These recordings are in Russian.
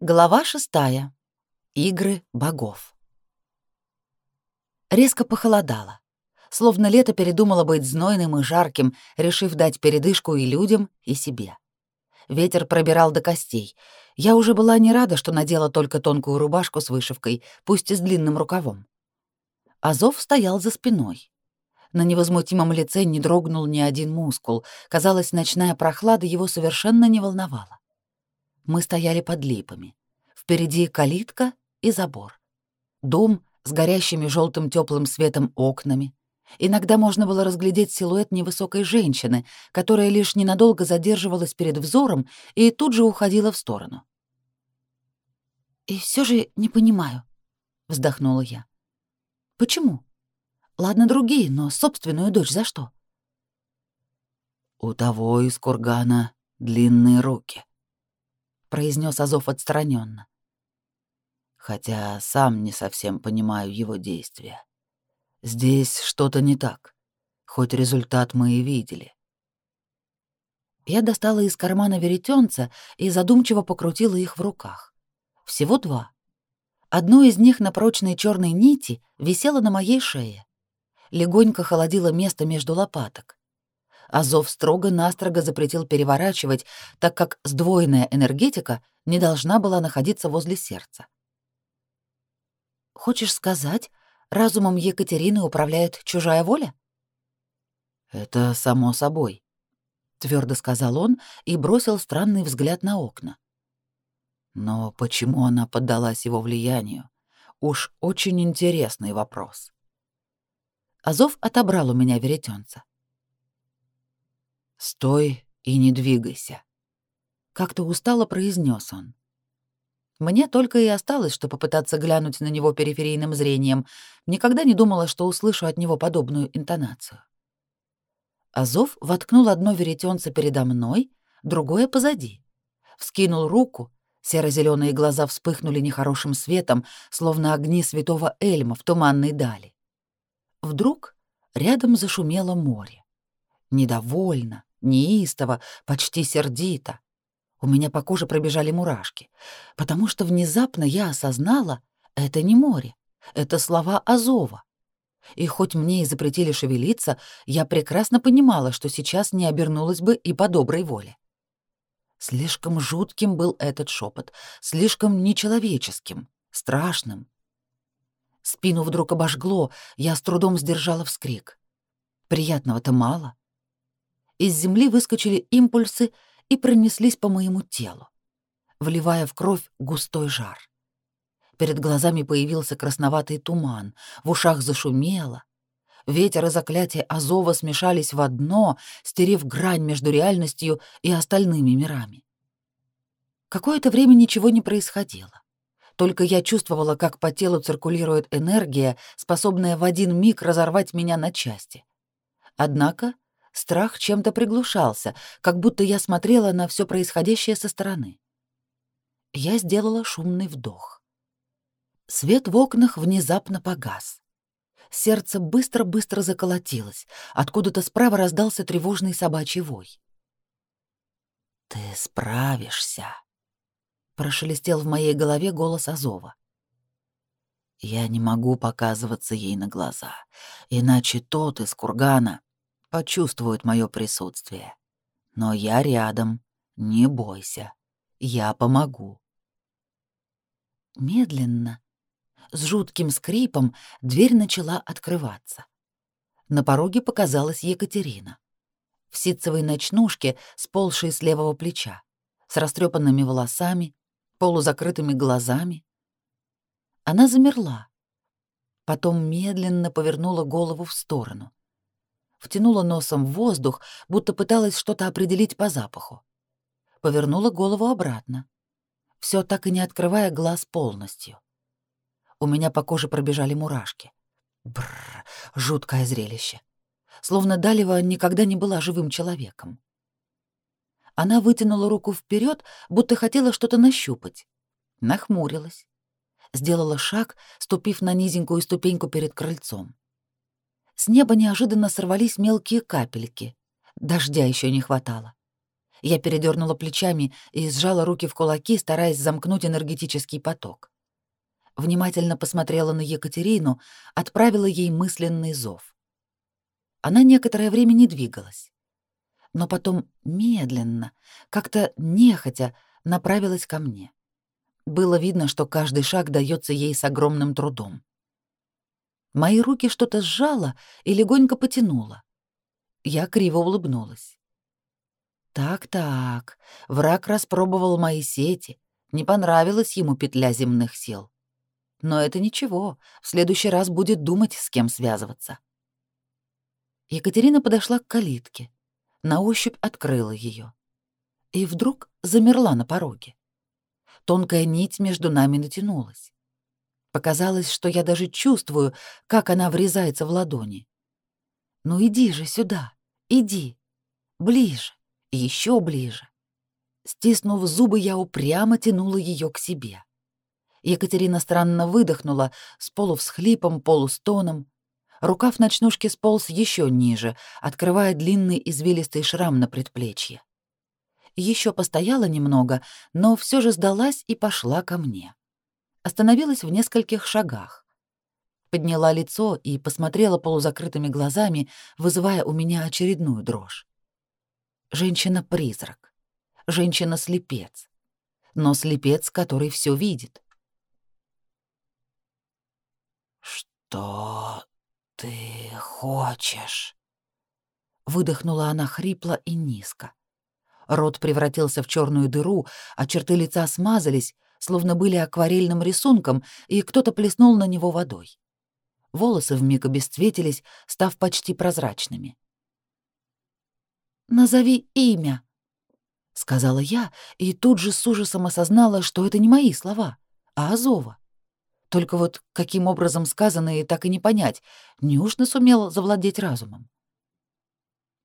Глава шестая. Игры богов. Резко похолодало. Словно лето передумало быть знойным и жарким, решив дать передышку и людям, и себе. Ветер пробирал до костей. Я уже была не рада, что надела только тонкую рубашку с вышивкой, пусть и с длинным рукавом. Азов стоял за спиной. На невозмутимом лице не дрогнул ни один мускул. Казалось, ночная прохлада его совершенно не волновала. Мы стояли под липами. Впереди калитка и забор. Дом с горящими желтым теплым светом окнами. Иногда можно было разглядеть силуэт невысокой женщины, которая лишь ненадолго задерживалась перед взором и тут же уходила в сторону. «И все же не понимаю», — вздохнула я. «Почему? Ладно, другие, но собственную дочь за что?» «У того из кургана длинные руки», произнес Азов отстраненно. Хотя сам не совсем понимаю его действия. Здесь что-то не так. Хоть результат мы и видели. Я достала из кармана веретенца и задумчиво покрутила их в руках. Всего два. Одно из них на прочной черной нити висело на моей шее. Легонько холодило место между лопаток. Азов строго-настрого запретил переворачивать, так как сдвоенная энергетика не должна была находиться возле сердца. «Хочешь сказать, разумом Екатерины управляет чужая воля?» «Это само собой», — твердо сказал он и бросил странный взгляд на окна. Но почему она поддалась его влиянию? Уж очень интересный вопрос. Азов отобрал у меня веретенца. «Стой и не двигайся», — как-то устало произнес он. Мне только и осталось, что попытаться глянуть на него периферийным зрением. Никогда не думала, что услышу от него подобную интонацию. Азов воткнул одно веретенце передо мной, другое позади. Вскинул руку, серо зеленые глаза вспыхнули нехорошим светом, словно огни святого Эльма в туманной дали. Вдруг рядом зашумело море. Недовольно, неистово, почти сердито. У меня по коже пробежали мурашки, потому что внезапно я осознала, это не море, это слова Азова. И хоть мне и запретили шевелиться, я прекрасно понимала, что сейчас не обернулась бы и по доброй воле. Слишком жутким был этот шепот, слишком нечеловеческим, страшным. Спину вдруг обожгло, я с трудом сдержала вскрик. Приятного-то мало из земли выскочили импульсы и пронеслись по моему телу, вливая в кровь густой жар. Перед глазами появился красноватый туман, в ушах зашумело. Ветер и заклятие Азова смешались в одно, стерев грань между реальностью и остальными мирами. Какое-то время ничего не происходило. Только я чувствовала, как по телу циркулирует энергия, способная в один миг разорвать меня на части. Однако Страх чем-то приглушался, как будто я смотрела на все происходящее со стороны. Я сделала шумный вдох. Свет в окнах внезапно погас. Сердце быстро-быстро заколотилось. Откуда-то справа раздался тревожный собачий вой. «Ты справишься», — прошелестел в моей голове голос Азова. «Я не могу показываться ей на глаза, иначе тот из кургана почувствуют мое присутствие. Но я рядом, не бойся, я помогу. Медленно, с жутким скрипом, дверь начала открываться. На пороге показалась Екатерина. В ситцевой ночнушке, сползшей с левого плеча, с растрепанными волосами, полузакрытыми глазами. Она замерла. Потом медленно повернула голову в сторону втянула носом в воздух, будто пыталась что-то определить по запаху. Повернула голову обратно, все так и не открывая глаз полностью. У меня по коже пробежали мурашки. Бррр, жуткое зрелище. Словно Далева никогда не была живым человеком. Она вытянула руку вперед, будто хотела что-то нащупать. Нахмурилась. Сделала шаг, ступив на низенькую ступеньку перед крыльцом. С неба неожиданно сорвались мелкие капельки. Дождя еще не хватало. Я передернула плечами и сжала руки в кулаки, стараясь замкнуть энергетический поток. Внимательно посмотрела на Екатерину, отправила ей мысленный зов. Она некоторое время не двигалась, но потом медленно, как-то нехотя, направилась ко мне. Было видно, что каждый шаг дается ей с огромным трудом. Мои руки что-то сжало и легонько потянуло. Я криво улыбнулась. Так-так, враг распробовал мои сети, не понравилась ему петля земных сил. Но это ничего, в следующий раз будет думать, с кем связываться. Екатерина подошла к калитке, на ощупь открыла ее и вдруг замерла на пороге. Тонкая нить между нами натянулась. Показалось, что я даже чувствую, как она врезается в ладони. «Ну иди же сюда, иди, ближе, еще ближе». Стиснув зубы, я упрямо тянула ее к себе. Екатерина странно выдохнула, с полувсхлипом, полустоном. Рукав ночнушки сполз еще ниже, открывая длинный извилистый шрам на предплечье. Еще постояла немного, но все же сдалась и пошла ко мне. Остановилась в нескольких шагах. Подняла лицо и посмотрела полузакрытыми глазами, вызывая у меня очередную дрожь. Женщина-призрак. Женщина-слепец. Но слепец, который все видит. «Что ты хочешь?» Выдохнула она хрипло и низко. Рот превратился в черную дыру, а черты лица смазались, словно были акварельным рисунком, и кто-то плеснул на него водой. Волосы вмиг обесцветились, став почти прозрачными. «Назови имя», — сказала я, и тут же с ужасом осознала, что это не мои слова, а Азова. Только вот каким образом сказанные так и не понять, неужто сумел завладеть разумом?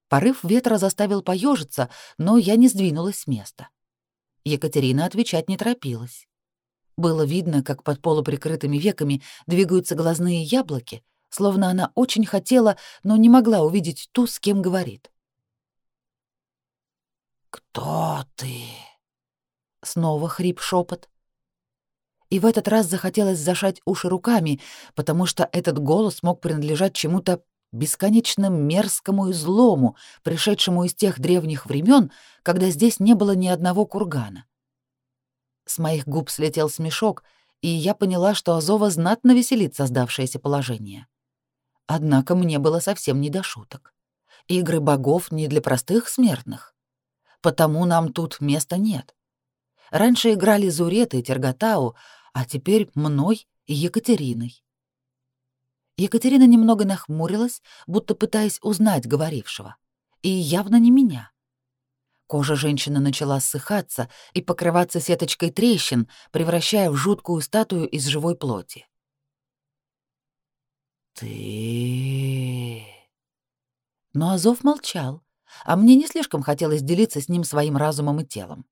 Порыв ветра заставил поежиться, но я не сдвинулась с места. Екатерина отвечать не торопилась. Было видно, как под полуприкрытыми веками двигаются глазные яблоки, словно она очень хотела, но не могла увидеть ту, с кем говорит. «Кто ты?» Снова хрип шепот. И в этот раз захотелось зашать уши руками, потому что этот голос мог принадлежать чему-то бесконечно мерзкому и злому, пришедшему из тех древних времен, когда здесь не было ни одного кургана. С моих губ слетел смешок, и я поняла, что Азова знатно веселит создавшееся положение. Однако мне было совсем не до шуток. Игры богов не для простых смертных. Потому нам тут места нет. Раньше играли Зурет и Терготау, а теперь мной и Екатериной. Екатерина немного нахмурилась, будто пытаясь узнать говорившего. И явно не меня. Кожа женщины начала ссыхаться и покрываться сеточкой трещин, превращая в жуткую статую из живой плоти. «Ты...» Но Азов молчал, а мне не слишком хотелось делиться с ним своим разумом и телом.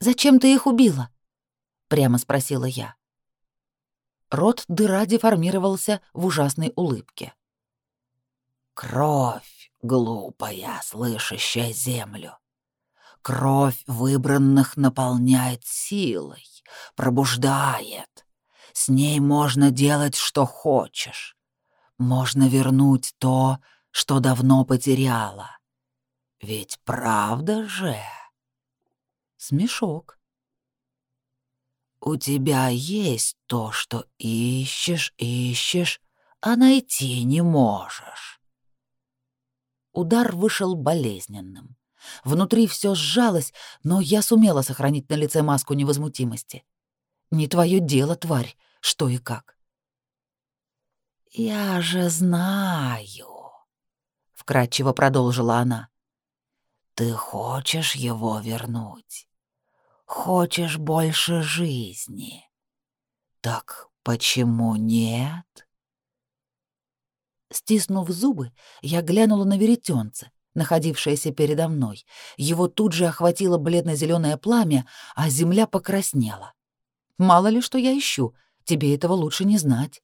«Зачем ты их убила?» — прямо спросила я. Рот дыра деформировался в ужасной улыбке. «Кровь, глупая, слышащая землю. Кровь выбранных наполняет силой, пробуждает. С ней можно делать, что хочешь. Можно вернуть то, что давно потеряла. Ведь правда же?» Смешок. У тебя есть то, что ищешь, ищешь, а найти не можешь. Удар вышел болезненным. Внутри все сжалось, но я сумела сохранить на лице маску невозмутимости. Не твое дело, тварь, что и как. «Я же знаю», — вкратчиво продолжила она. «Ты хочешь его вернуть. Хочешь больше жизни. Так почему нет? Стиснув зубы, я глянула на веретенце, находившееся передо мной. Его тут же охватило бледно-зеленое пламя, а земля покраснела. Мало ли что я ищу, тебе этого лучше не знать.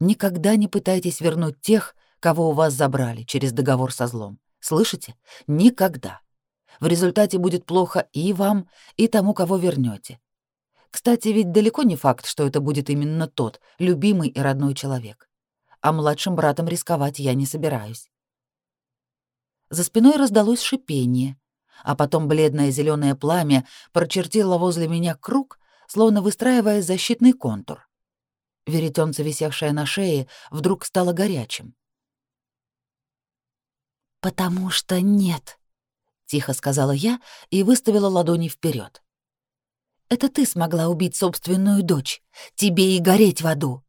Никогда не пытайтесь вернуть тех, кого у вас забрали через договор со злом. Слышите? Никогда. В результате будет плохо и вам, и тому, кого вернете. Кстати, ведь далеко не факт, что это будет именно тот, любимый и родной человек. А младшим братом рисковать я не собираюсь. За спиной раздалось шипение, а потом бледное зеленое пламя прочертило возле меня круг, словно выстраивая защитный контур. Веретенце, висевшее на шее, вдруг стало горячим. «Потому что нет», — тихо сказала я и выставила ладони вперед. «Это ты смогла убить собственную дочь. Тебе и гореть в аду».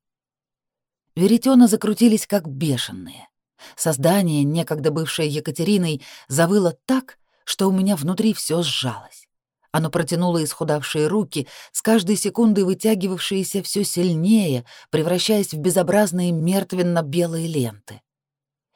Веретена закрутились как бешеные. Создание, некогда бывшее Екатериной, завыло так, что у меня внутри все сжалось. Оно протянуло исхудавшие руки, с каждой секундой вытягивавшиеся все сильнее, превращаясь в безобразные мертвенно-белые ленты.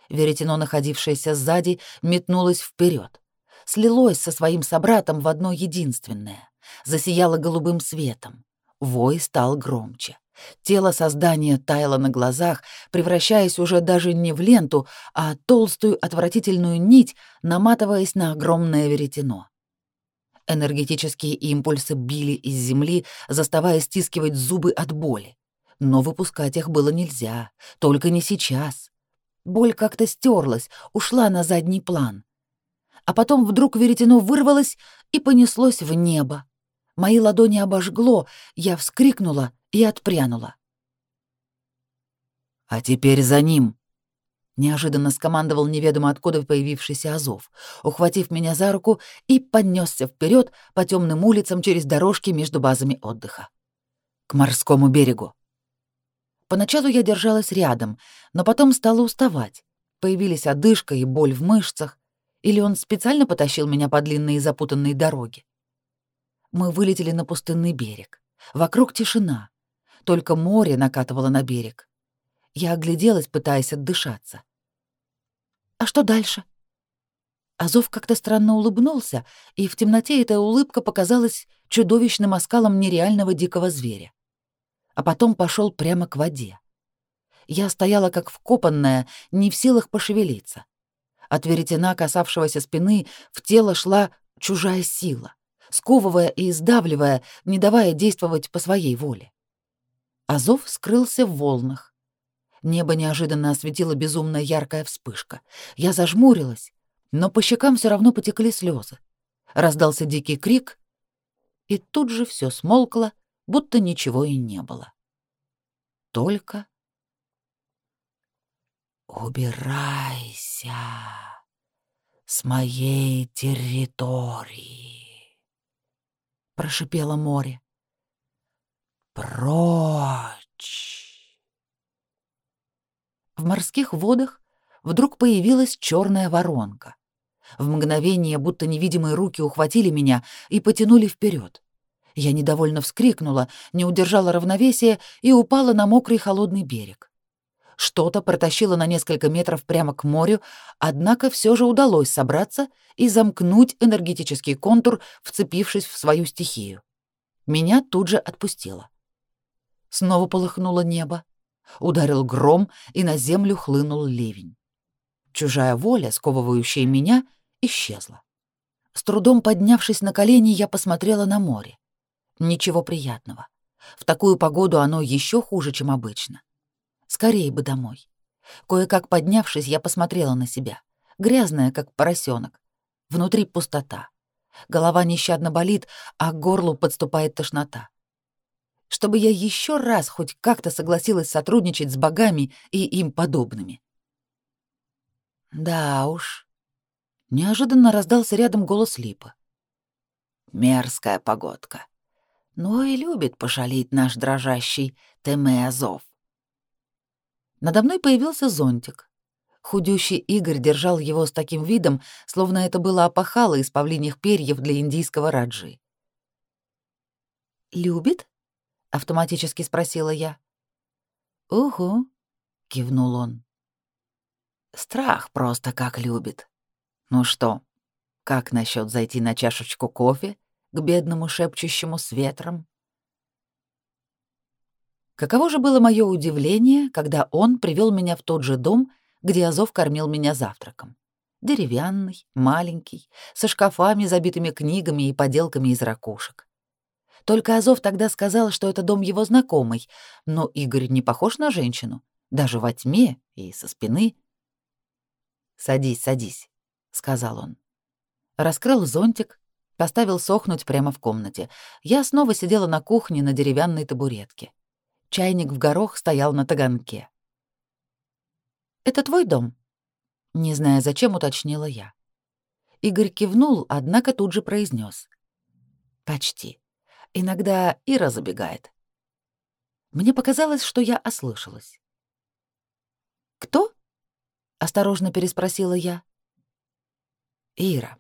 Веретено, находившееся сзади, метнулось вперед, слилось со своим собратом в одно единственное, засияло голубым светом. Вой стал громче. Тело создания таяло на глазах, превращаясь уже даже не в ленту, а толстую отвратительную нить, наматываясь на огромное веретено. Энергетические импульсы били из земли, заставая стискивать зубы от боли. Но выпускать их было нельзя, только не сейчас. Боль как-то стерлась, ушла на задний план. А потом вдруг веретено вырвалось и понеслось в небо. Мои ладони обожгло, я вскрикнула и отпрянула. «А теперь за ним!» Неожиданно скомандовал неведомо откуда появившийся Азов, ухватив меня за руку и поднесся вперед по темным улицам через дорожки между базами отдыха. К морскому берегу. Поначалу я держалась рядом, но потом стала уставать. Появились одышка и боль в мышцах. Или он специально потащил меня по длинной и запутанной дороге. Мы вылетели на пустынный берег. Вокруг тишина. Только море накатывало на берег. Я огляделась, пытаясь отдышаться. «А что дальше?» Азов как-то странно улыбнулся, и в темноте эта улыбка показалась чудовищным оскалом нереального дикого зверя а потом пошел прямо к воде. Я стояла как вкопанная, не в силах пошевелиться. От веретена, касавшегося спины, в тело шла чужая сила, сковывая и издавливая, не давая действовать по своей воле. Азов скрылся в волнах. Небо неожиданно осветила безумно яркая вспышка. Я зажмурилась, но по щекам все равно потекли слезы. Раздался дикий крик, и тут же все смолкло, будто ничего и не было. Только «Убирайся с моей территории», — прошипело море. «Прочь!» В морских водах вдруг появилась черная воронка. В мгновение будто невидимые руки ухватили меня и потянули вперед. Я недовольно вскрикнула, не удержала равновесия и упала на мокрый холодный берег. Что-то протащило на несколько метров прямо к морю, однако все же удалось собраться и замкнуть энергетический контур, вцепившись в свою стихию. Меня тут же отпустило. Снова полыхнуло небо. Ударил гром, и на землю хлынул ливень. Чужая воля, сковывающая меня, исчезла. С трудом поднявшись на колени, я посмотрела на море. Ничего приятного. В такую погоду оно еще хуже, чем обычно. Скорее бы домой. Кое-как поднявшись, я посмотрела на себя. Грязная, как поросенок. Внутри пустота. Голова нещадно болит, а к горлу подступает тошнота. Чтобы я еще раз хоть как-то согласилась сотрудничать с богами и им подобными. Да уж. Неожиданно раздался рядом голос Липа. Мерзкая погодка но и любит пошалить наш дрожащий Темеазов. Надо мной появился зонтик. Худющий Игорь держал его с таким видом, словно это было опахало из павлиньих перьев для индийского раджи. «Любит?» — автоматически спросила я. «Угу», — кивнул он. «Страх просто как любит. Ну что, как насчет зайти на чашечку кофе к бедному шепчущему с ветром. Каково же было мое удивление, когда он привел меня в тот же дом, где Азов кормил меня завтраком. Деревянный, маленький, со шкафами, забитыми книгами и поделками из ракушек. Только Азов тогда сказал, что это дом его знакомый, но Игорь не похож на женщину, даже во тьме и со спины. «Садись, садись», — сказал он. Раскрыл зонтик, поставил сохнуть прямо в комнате. Я снова сидела на кухне на деревянной табуретке. Чайник в горох стоял на таганке. «Это твой дом?» Не зная, зачем, уточнила я. Игорь кивнул, однако тут же произнес: «Почти. Иногда Ира забегает». Мне показалось, что я ослышалась. «Кто?» — осторожно переспросила я. «Ира.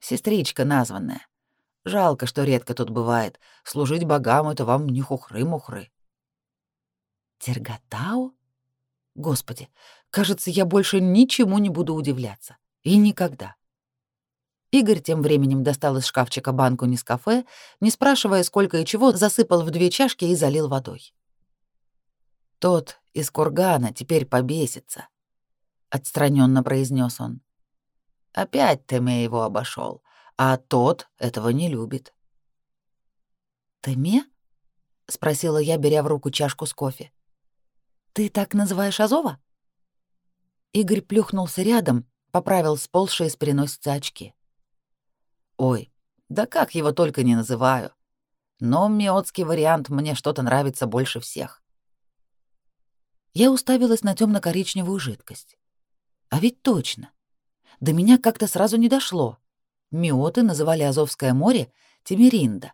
Сестричка названная. Жалко, что редко тут бывает. Служить богам — это вам не хухры-мухры». «Терготау? Господи, кажется, я больше ничему не буду удивляться. И никогда». Игорь тем временем достал из шкафчика банку Нескафе, не спрашивая, сколько и чего, засыпал в две чашки и залил водой. Тот из кургана теперь побесится, отстраненно произнес он. Опять Теме его обошел, а тот этого не любит. Теме? спросила я, беря в руку чашку с кофе. Ты так называешь Азова? Игорь плюхнулся рядом, поправил сползшие с переносицы очки. Ой, да как его только не называю. Но миотский вариант мне что-то нравится больше всех. Я уставилась на темно коричневую жидкость. А ведь точно. До меня как-то сразу не дошло. Миоты называли Азовское море Тимиринда.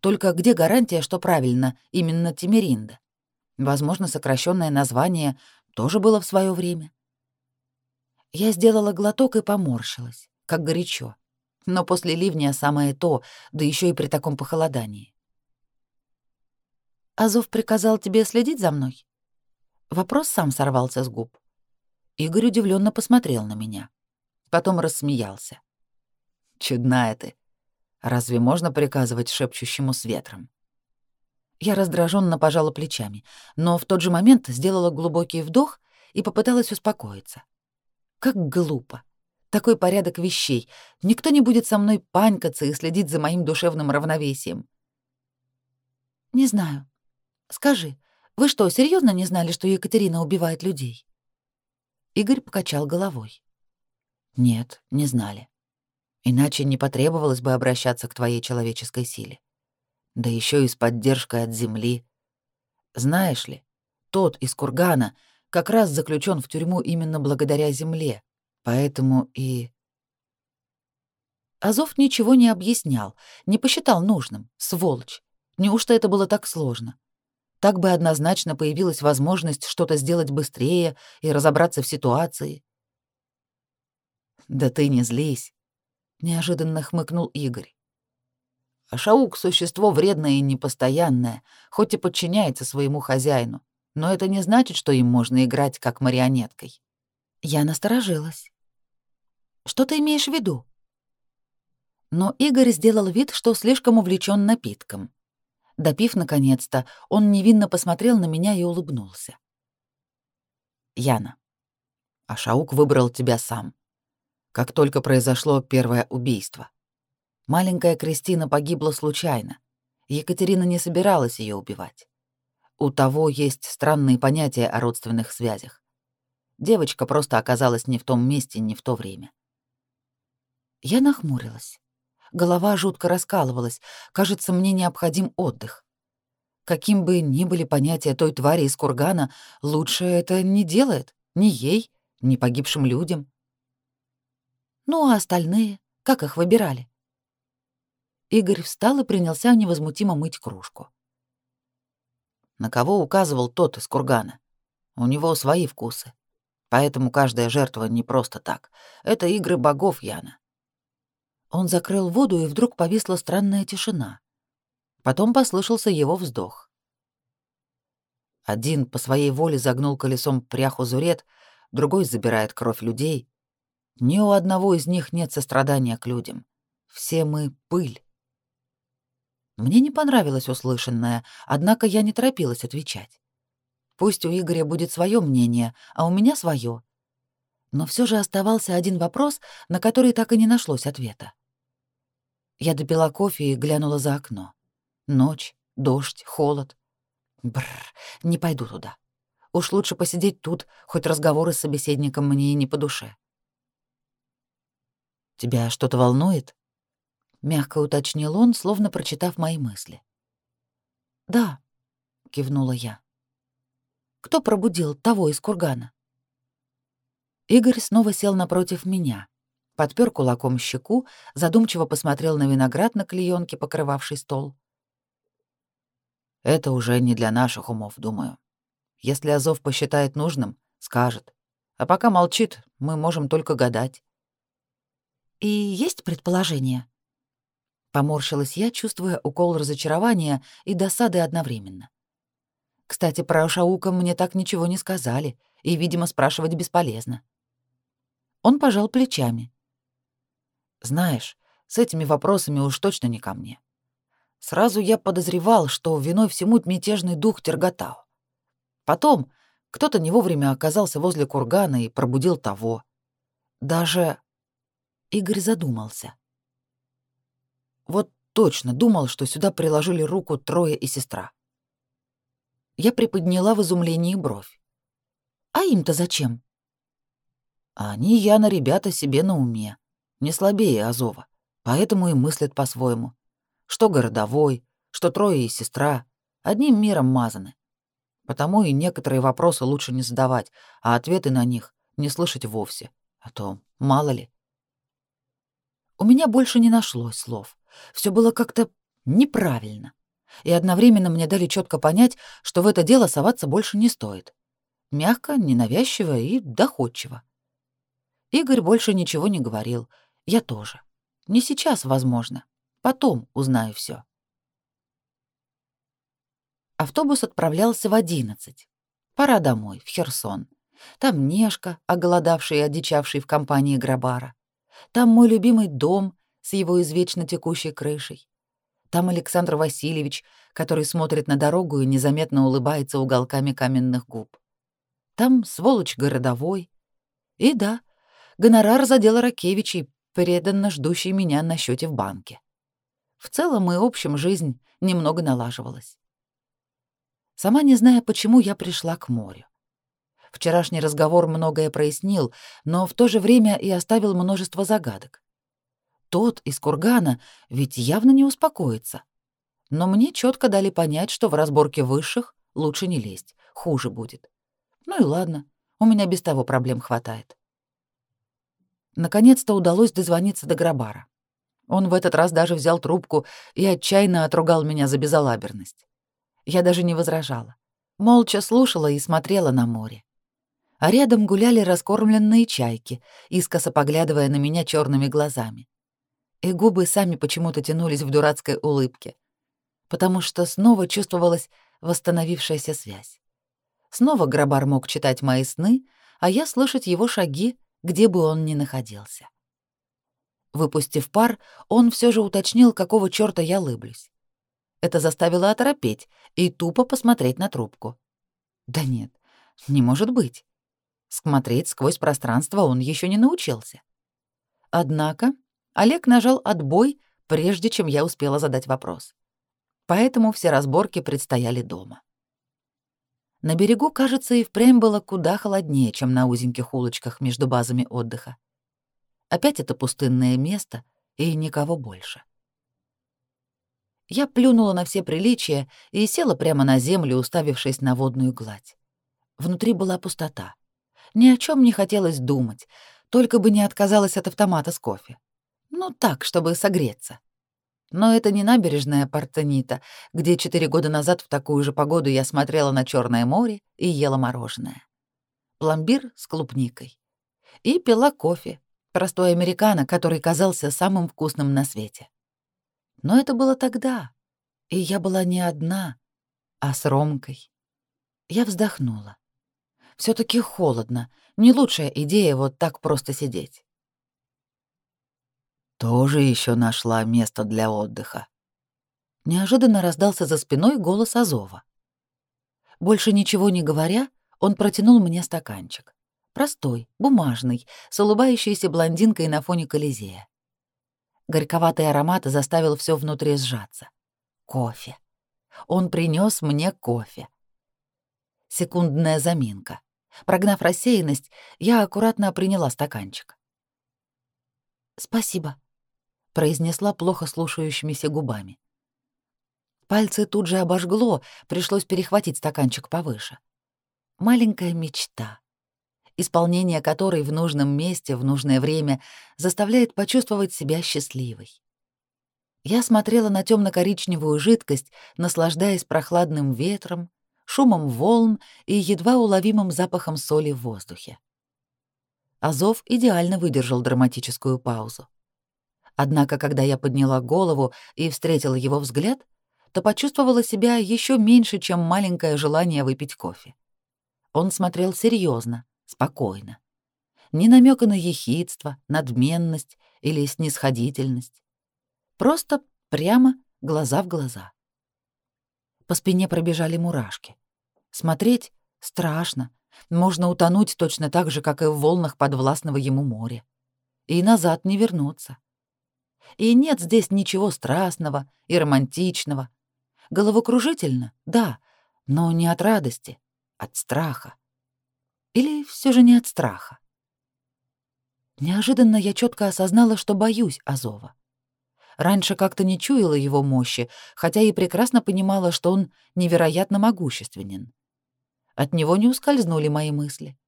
Только где гарантия, что правильно именно Тимиринда? Возможно, сокращенное название тоже было в свое время. Я сделала глоток и поморщилась, как горячо. Но после ливня самое то, да еще и при таком похолодании. Азов приказал тебе следить за мной? Вопрос сам сорвался с губ. Игорь удивленно посмотрел на меня. Потом рассмеялся. «Чудная ты. Разве можно приказывать шепчущему с ветром?» Я раздраженно пожала плечами, но в тот же момент сделала глубокий вдох и попыталась успокоиться. Как глупо. Такой порядок вещей. Никто не будет со мной панькаться и следить за моим душевным равновесием. «Не знаю. Скажи, вы что, серьезно не знали, что Екатерина убивает людей? Игорь покачал головой. Нет, не знали. Иначе не потребовалось бы обращаться к твоей человеческой силе. Да еще и с поддержкой от земли. Знаешь ли, тот из Кургана как раз заключен в тюрьму именно благодаря земле, поэтому и... Азов ничего не объяснял, не посчитал нужным, сволочь. Неужто это было так сложно? Так бы однозначно появилась возможность что-то сделать быстрее и разобраться в ситуации. «Да ты не злись», — неожиданно хмыкнул Игорь. «А Шаук — существо вредное и непостоянное, хоть и подчиняется своему хозяину, но это не значит, что им можно играть как марионеткой». Я насторожилась. «Что ты имеешь в виду?» Но Игорь сделал вид, что слишком увлечен напитком. Допив наконец-то, он невинно посмотрел на меня и улыбнулся. Яна, а Шаук выбрал тебя сам. Как только произошло первое убийство. Маленькая Кристина погибла случайно. Екатерина не собиралась ее убивать. У того есть странные понятия о родственных связях. Девочка просто оказалась не в том месте, не в то время. Я нахмурилась. Голова жутко раскалывалась. Кажется, мне необходим отдых. Каким бы ни были понятия той твари из кургана, лучше это не делает. Ни ей, ни погибшим людям. Ну, а остальные? Как их выбирали? Игорь встал и принялся невозмутимо мыть кружку. На кого указывал тот из кургана? У него свои вкусы. Поэтому каждая жертва не просто так. Это игры богов, Яна. Он закрыл воду, и вдруг повисла странная тишина. Потом послышался его вздох. Один по своей воле загнул колесом пряху Зурет, другой забирает кровь людей. Ни у одного из них нет сострадания к людям. Все мы — пыль. Мне не понравилось услышанное, однако я не торопилась отвечать. Пусть у Игоря будет свое мнение, а у меня свое. Но все же оставался один вопрос, на который так и не нашлось ответа. Я допила кофе и глянула за окно. Ночь, дождь, холод. Бррр, не пойду туда. Уж лучше посидеть тут, хоть разговоры с собеседником мне и не по душе. «Тебя что-то волнует?» — мягко уточнил он, словно прочитав мои мысли. «Да», — кивнула я. «Кто пробудил того из кургана?» Игорь снова сел напротив меня, подпер кулаком щеку, задумчиво посмотрел на виноград на клеёнке, покрывавший стол. «Это уже не для наших умов, думаю. Если Азов посчитает нужным, скажет. А пока молчит, мы можем только гадать». «И есть предположение?» Поморщилась я, чувствуя укол разочарования и досады одновременно. Кстати, про Шаука мне так ничего не сказали, и, видимо, спрашивать бесполезно. Он пожал плечами. «Знаешь, с этими вопросами уж точно не ко мне. Сразу я подозревал, что виной всему мятежный дух Терготау. Потом кто-то не вовремя оказался возле кургана и пробудил того. Даже...» Игорь задумался. Вот точно думал, что сюда приложили руку трое и сестра. Я приподняла в изумлении бровь. «А им-то зачем?» А они, Яна, ребята себе на уме, не слабее Азова, поэтому и мыслят по-своему. Что городовой, что трое и сестра, одним миром мазаны. Потому и некоторые вопросы лучше не задавать, а ответы на них не слышать вовсе, а то мало ли. У меня больше не нашлось слов. Все было как-то неправильно. И одновременно мне дали четко понять, что в это дело соваться больше не стоит. Мягко, ненавязчиво и доходчиво. Игорь больше ничего не говорил. Я тоже. Не сейчас, возможно. Потом узнаю все. Автобус отправлялся в одиннадцать. Пора домой, в Херсон. Там Нешка, оголодавший и одичавший в компании Грабара. Там мой любимый дом с его извечно текущей крышей. Там Александр Васильевич, который смотрит на дорогу и незаметно улыбается уголками каменных губ. Там сволочь городовой. И да, гонорар за дело Ракевичей, преданно ждущий меня на счете в банке. В целом и общем жизнь немного налаживалась. Сама не зная, почему я пришла к морю. Вчерашний разговор многое прояснил, но в то же время и оставил множество загадок. Тот из кургана ведь явно не успокоится. Но мне четко дали понять, что в разборке высших лучше не лезть, хуже будет. Ну и ладно, у меня без того проблем хватает. Наконец-то удалось дозвониться до Грабара. Он в этот раз даже взял трубку и отчаянно отругал меня за безалаберность. Я даже не возражала. Молча слушала и смотрела на море. А рядом гуляли раскормленные чайки, искоса поглядывая на меня черными глазами. И губы сами почему-то тянулись в дурацкой улыбке, потому что снова чувствовалась восстановившаяся связь. Снова Грабар мог читать мои сны, а я слышать его шаги где бы он ни находился. Выпустив пар, он все же уточнил, какого чёрта я лыблюсь. Это заставило оторопеть и тупо посмотреть на трубку. Да нет, не может быть. Смотреть сквозь пространство он еще не научился. Однако Олег нажал отбой, прежде чем я успела задать вопрос. Поэтому все разборки предстояли дома. На берегу, кажется, и впрямь было куда холоднее, чем на узеньких улочках между базами отдыха. Опять это пустынное место и никого больше. Я плюнула на все приличия и села прямо на землю, уставившись на водную гладь. Внутри была пустота. Ни о чем не хотелось думать, только бы не отказалась от автомата с кофе. Ну так, чтобы согреться. Но это не набережная Портонита, где четыре года назад в такую же погоду я смотрела на Черное море и ела мороженое. Пломбир с клубникой. И пила кофе, простой американо, который казался самым вкусным на свете. Но это было тогда, и я была не одна, а с Ромкой. Я вздохнула. все таки холодно, не лучшая идея вот так просто сидеть. Тоже еще нашла место для отдыха. Неожиданно раздался за спиной голос Азова. Больше ничего не говоря, он протянул мне стаканчик. Простой, бумажный, с улыбающейся блондинкой на фоне Колизея. Горьковатый аромат заставил все внутри сжаться. Кофе. Он принес мне кофе. Секундная заминка. Прогнав рассеянность, я аккуратно приняла стаканчик. «Спасибо», — произнесла плохо слушающимися губами. Пальцы тут же обожгло, пришлось перехватить стаканчик повыше. Маленькая мечта, исполнение которой в нужном месте в нужное время заставляет почувствовать себя счастливой. Я смотрела на темно коричневую жидкость, наслаждаясь прохладным ветром, шумом волн и едва уловимым запахом соли в воздухе. Азов идеально выдержал драматическую паузу. Однако, когда я подняла голову и встретила его взгляд, то почувствовала себя еще меньше, чем маленькое желание выпить кофе. Он смотрел серьезно, спокойно. Ни намека на ехидство, надменность или снисходительность. Просто прямо глаза в глаза. По спине пробежали мурашки. Смотреть страшно. Можно утонуть точно так же, как и в волнах подвластного ему моря. И назад не вернуться. И нет здесь ничего страстного и романтичного, Головокружительно, да, но не от радости, от страха. Или все же не от страха. Неожиданно я четко осознала, что боюсь Азова. Раньше как-то не чуяла его мощи, хотя и прекрасно понимала, что он невероятно могущественен. От него не ускользнули мои мысли.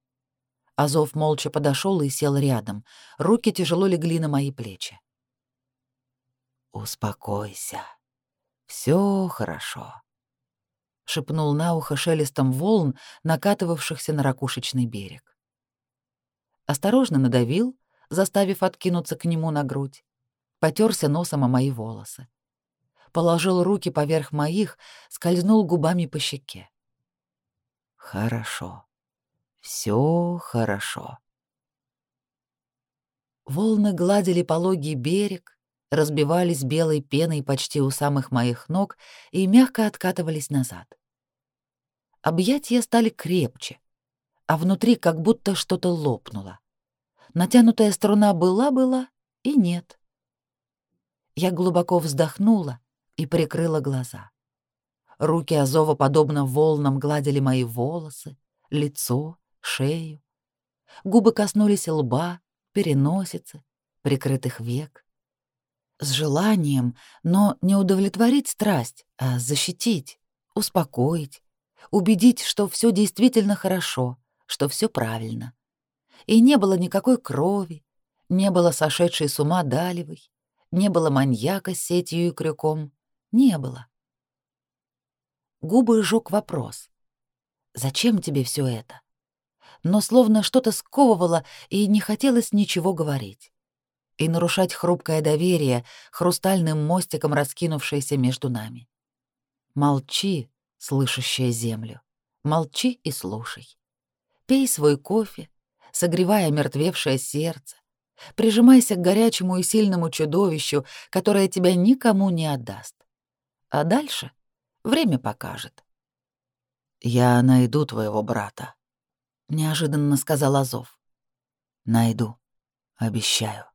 Азов молча подошел и сел рядом. Руки тяжело легли на мои плечи. «Успокойся», все хорошо», — шепнул на ухо шелестом волн, накатывавшихся на ракушечный берег. Осторожно надавил, заставив откинуться к нему на грудь, потерся носом о мои волосы. Положил руки поверх моих, скользнул губами по щеке. «Хорошо. Все хорошо». Волны гладили пологий берег, разбивались белой пеной почти у самых моих ног и мягко откатывались назад. Объятия стали крепче, а внутри как будто что-то лопнуло. Натянутая струна была-была и нет. Я глубоко вздохнула и прикрыла глаза. Руки Азова, подобно волнам, гладили мои волосы, лицо, шею. Губы коснулись лба, переносицы, прикрытых век с желанием, но не удовлетворить страсть, а защитить, успокоить, убедить, что все действительно хорошо, что все правильно. И не было никакой крови, не было сошедшей с ума Далевой, не было маньяка с сетью и крюком, не было. Губы жёг вопрос. «Зачем тебе все это?» Но словно что-то сковывало, и не хотелось ничего говорить и нарушать хрупкое доверие, хрустальным мостиком раскинувшееся между нами. Молчи, слышащая землю, молчи и слушай. Пей свой кофе, согревая мертвевшее сердце, прижимайся к горячему и сильному чудовищу, которое тебя никому не отдаст. А дальше время покажет. «Я найду твоего брата», — неожиданно сказал Азов. «Найду, обещаю».